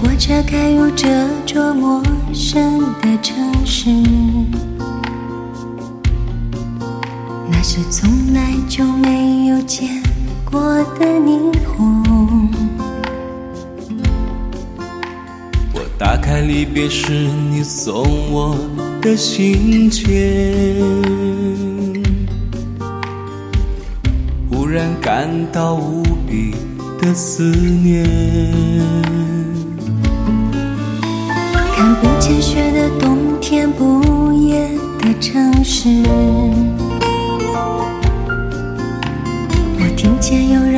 火车开入这座陌生的城市，那是从来就没有见过的霓虹。我打开离别时你送我的信笺，忽然感到无比的思念。看不见雪的冬天，不夜的城市。我听见有人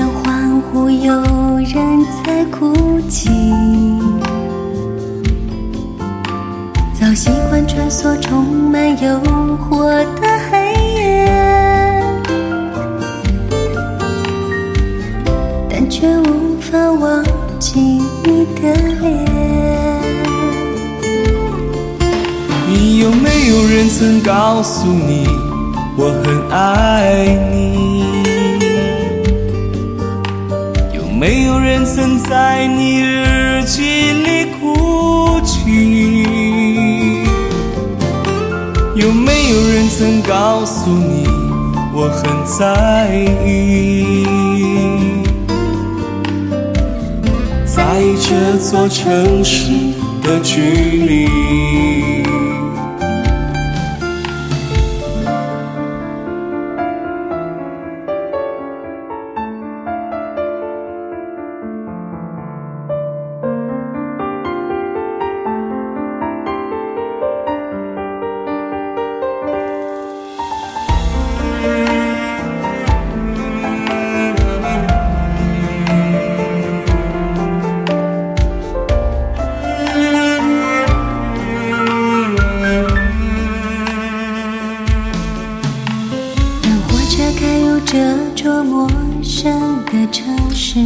没有人曾告诉你我很爱你？有没有人曾在你日记里哭泣？有没有人曾告诉你我很在意？在意这座城市的距离。这座陌生的城市，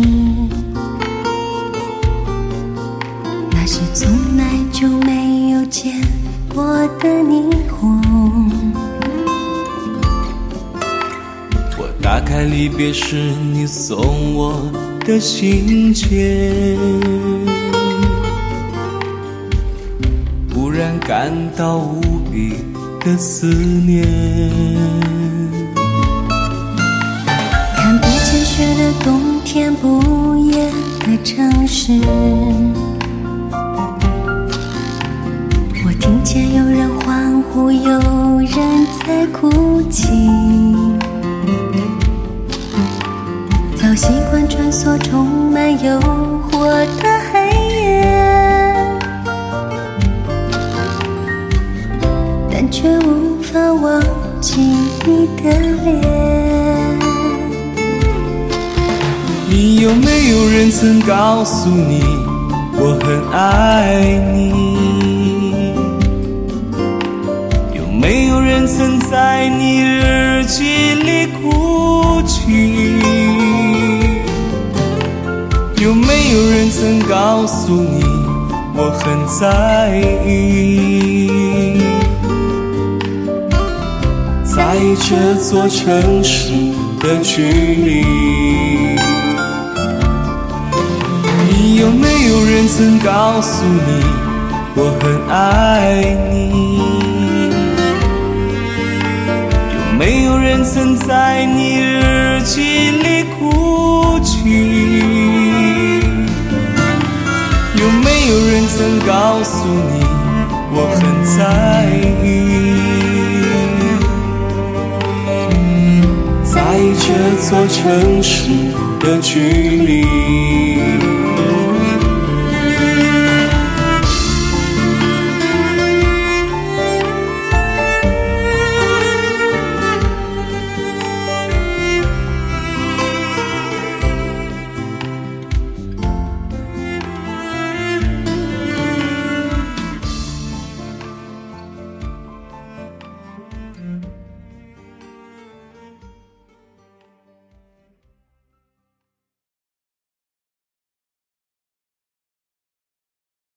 那些从来就没有见过的霓虹。我打开离别时你送我的信件，忽然感到无比的思念。天，不夜的城市。我听见有人欢呼，有人在哭泣。早习惯穿梭充满诱惑的黑你有没有人曾告诉你我很爱你？有没有人曾在你日记里哭泣？有没有人曾告诉你我很在意？在意这座城市的距离。有没有人曾告诉你我很爱你？有没有人曾在你日记里哭泣？有没有人曾告诉你我很在意？在意这座城市的距离。